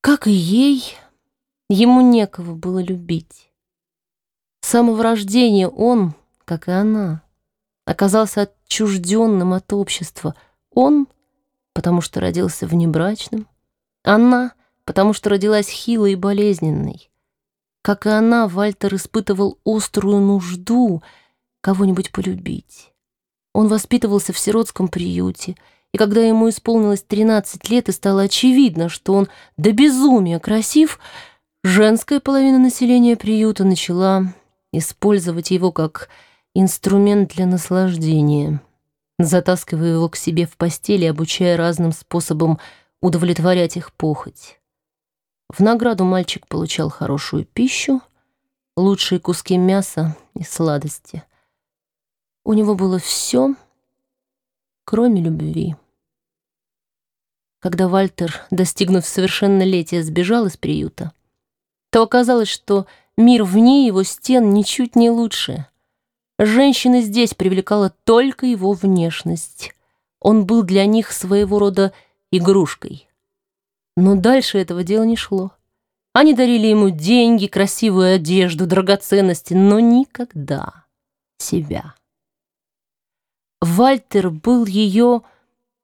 Как и ей, ему некого было любить. С самого рождения он, как и она, оказался отчужденным от общества. Он, потому что родился внебрачным, она, потому что родилась хилой и болезненной. Как и она, Вальтер испытывал острую нужду кого-нибудь полюбить. Он воспитывался в сиротском приюте, и когда ему исполнилось 13 лет и стало очевидно, что он до безумия красив, женская половина населения приюта начала использовать его как инструмент для наслаждения, затаскивая его к себе в постели, обучая разным способам удовлетворять их похоть. В награду мальчик получал хорошую пищу, лучшие куски мяса и сладости. У него было все, кроме любви. Когда Вальтер, достигнув совершеннолетия, сбежал из приюта, то оказалось, что мир вне его стен ничуть не лучше. Женщины здесь привлекала только его внешность. Он был для них своего рода игрушкой. Но дальше этого дела не шло. Они дарили ему деньги, красивую одежду, драгоценности, но никогда себя. Вальтер был ее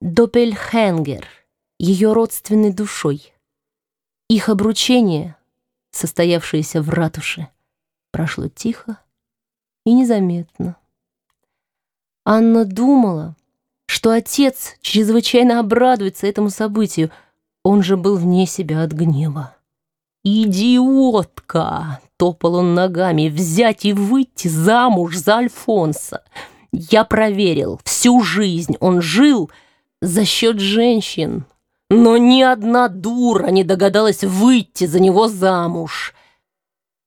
допельхенгер, ее родственной душой. Их обручение, состоявшееся в ратуше, прошло тихо и незаметно. Анна думала, что отец чрезвычайно обрадуется этому событию, он же был вне себя от гнева. «Идиотка!» — топал он ногами. «Взять и выйти замуж за Альфонса!» Я проверил, всю жизнь он жил за счет женщин, но ни одна дура не догадалась выйти за него замуж.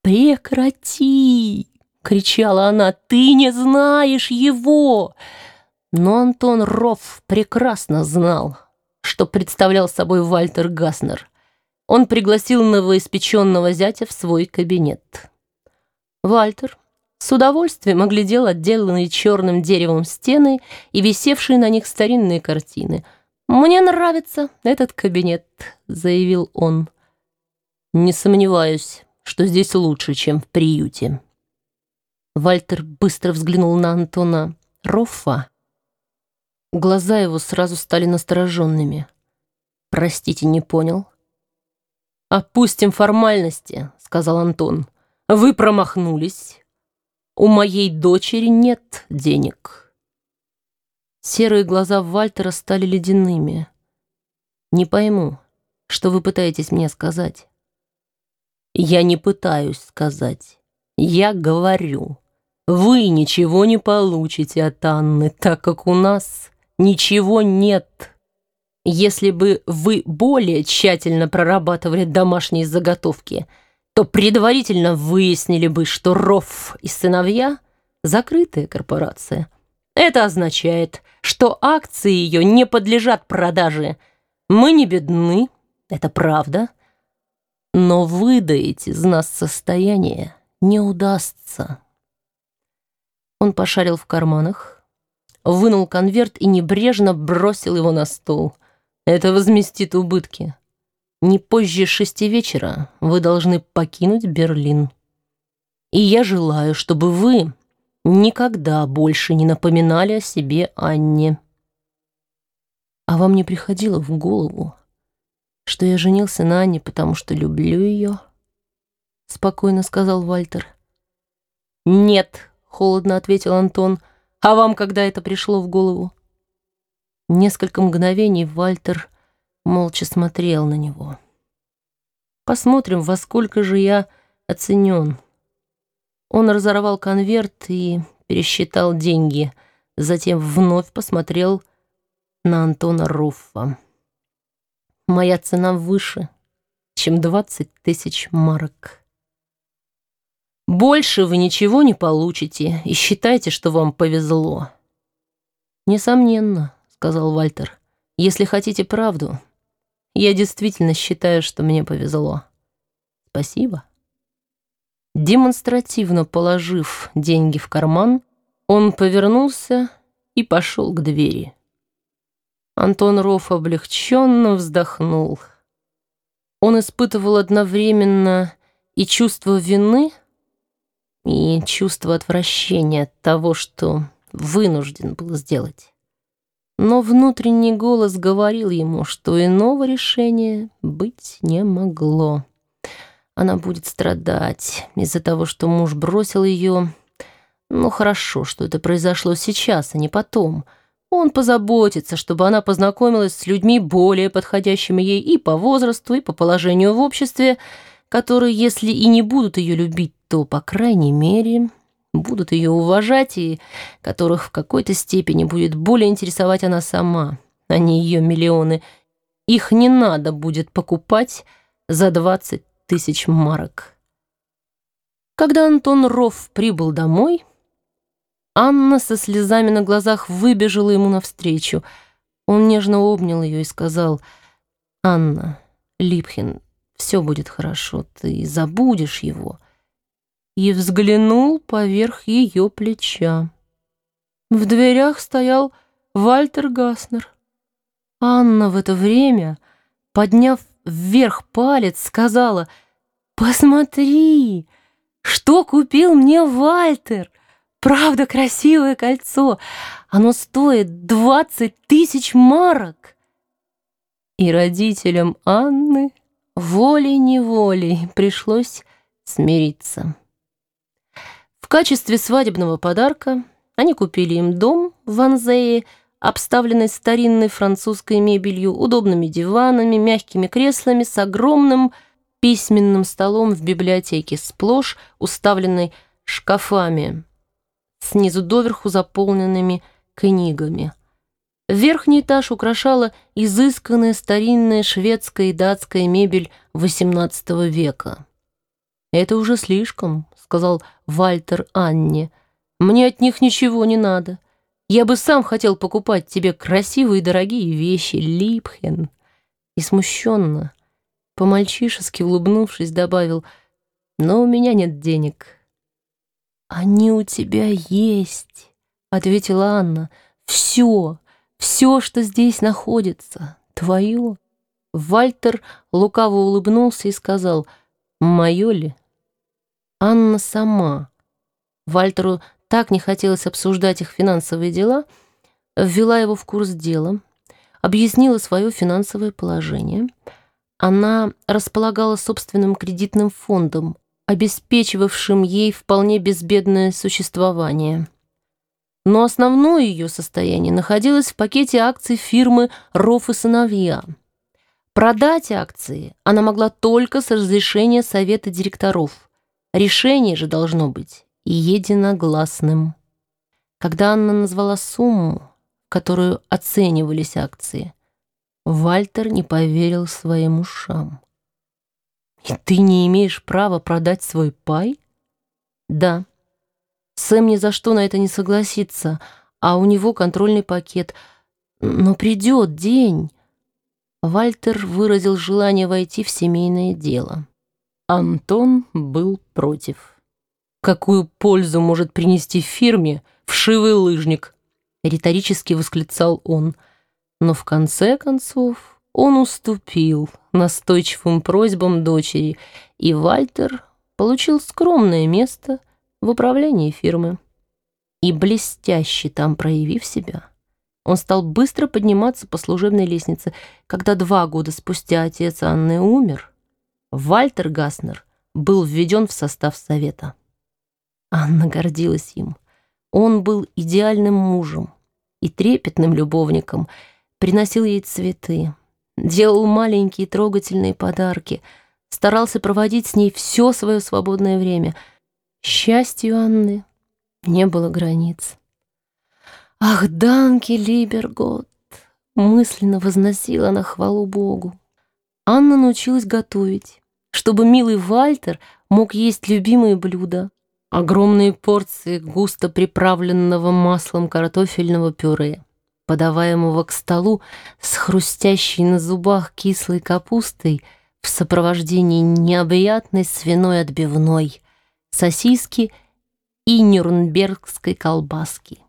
«Прекрати!» — кричала она. «Ты не знаешь его!» Но Антон Рофф прекрасно знал, что представлял собой Вальтер Гаснер. Он пригласил новоиспеченного зятя в свой кабинет. Вальтер с удовольствием оглядел отделанные черным деревом стены и висевшие на них старинные картины. «Мне нравится этот кабинет», — заявил он. «Не сомневаюсь, что здесь лучше, чем в приюте». Вальтер быстро взглянул на Антона Роффа. Глаза его сразу стали настороженными. «Простите, не понял». «Опустим формальности», — сказал Антон. «Вы промахнулись. У моей дочери нет денег». Серые глаза Вальтера стали ледяными. «Не пойму, что вы пытаетесь мне сказать?» «Я не пытаюсь сказать. Я говорю. Вы ничего не получите от Анны, так как у нас ничего нет. Если бы вы более тщательно прорабатывали домашние заготовки – то предварительно выяснили бы, что Рофф и сыновья — закрытая корпорация. Это означает, что акции ее не подлежат продаже. Мы не бедны, это правда, но выдаить из нас состояние не удастся. Он пошарил в карманах, вынул конверт и небрежно бросил его на стол. Это возместит убытки. Не позже шести вечера вы должны покинуть Берлин. И я желаю, чтобы вы никогда больше не напоминали о себе Анне. А вам не приходило в голову, что я женился на Анне, потому что люблю ее? Спокойно сказал Вальтер. Нет, холодно ответил Антон. А вам когда это пришло в голову? Несколько мгновений Вальтер молча смотрел на него. Посмотрим, во сколько же я оценен. Он разорвал конверт и пересчитал деньги, затем вновь посмотрел на Антона Руффа. Моя цена выше, чем двадцать тысяч марок. Больше вы ничего не получите и считайте, что вам повезло. Несомненно, сказал Вальтер. Если хотите правду, я действительно считаю, что мне повезло. Спасибо. Демонстративно положив деньги в карман, он повернулся и пошел к двери. Антон Ров облегченно вздохнул. Он испытывал одновременно и чувство вины, и чувство отвращения от того, что вынужден был сделать. Но внутренний голос говорил ему, что иного решения быть не могло. Она будет страдать из-за того, что муж бросил ее. Ну хорошо, что это произошло сейчас, а не потом. Он позаботится, чтобы она познакомилась с людьми более подходящими ей и по возрасту, и по положению в обществе, которые, если и не будут ее любить, то, по крайней мере, будут ее уважать и которых в какой-то степени будет более интересовать она сама, а не ее миллионы. Их не надо будет покупать за 20 тысяч марок. Когда Антон Ров прибыл домой, Анна со слезами на глазах выбежала ему навстречу. Он нежно обнял ее и сказал, «Анна, Липхин, все будет хорошо, ты забудешь его» и взглянул поверх ее плеча. В дверях стоял Вальтер Гаснер. Анна в это время, подняв вверх палец, сказала, «Посмотри, что купил мне Вальтер! Правда, красивое кольцо! Оно стоит двадцать тысяч марок!» И родителям Анны волей-неволей пришлось смириться. Качестве свадебного подарка они купили им дом в Ванзее, обставленный старинной французской мебелью, удобными диванами, мягкими креслами с огромным письменным столом в библиотеке, сплошь уставленной шкафами, снизу доверху заполненными книгами. Верхний этаж украшала изысканная старинная шведская и датская мебель XVIII века. «Это уже слишком», — сказал Вальтер Анне. «Мне от них ничего не надо. Я бы сам хотел покупать тебе красивые дорогие вещи, Липхен». И смущенно, по-мальчишески улыбнувшись, добавил, «Но у меня нет денег». «Они у тебя есть», — ответила Анна. «Все, все, что здесь находится, твое». Вальтер лукаво улыбнулся и сказал, «Мое ли?» Анна сама. Вальтеру так не хотелось обсуждать их финансовые дела, ввела его в курс дела, объяснила свое финансовое положение. Она располагала собственным кредитным фондом, обеспечивавшим ей вполне безбедное существование. Но основное ее состояние находилось в пакете акций фирмы «Роф и сыновья». Продать акции она могла только с разрешения совета директоров – Решение же должно быть единогласным. Когда Анна назвала сумму, которую оценивались акции, Вальтер не поверил своим ушам. «И ты не имеешь права продать свой пай?» «Да. Сэм ни за что на это не согласится, а у него контрольный пакет. Но придет день...» Вальтер выразил желание войти в семейное дело. Антон был против. «Какую пользу может принести фирме вшивый лыжник?» Риторически восклицал он. Но в конце концов он уступил настойчивым просьбам дочери, и Вальтер получил скромное место в управлении фирмы. И блестяще там проявив себя, он стал быстро подниматься по служебной лестнице. Когда два года спустя отец Анны умер, Вальтер Гаснер был введен в состав совета. Анна гордилась им. Он был идеальным мужем и трепетным любовником, приносил ей цветы, делал маленькие трогательные подарки, старался проводить с ней все свое свободное время. Счастью Анны не было границ. «Ах, Данки, Либергот!» мысленно возносила на хвалу Богу. Анна научилась готовить, чтобы милый Вальтер мог есть любимые блюда. Огромные порции густо приправленного маслом картофельного пюре, подаваемого к столу с хрустящей на зубах кислой капустой в сопровождении необъятной свиной отбивной, сосиски и нюрнбергской колбаски.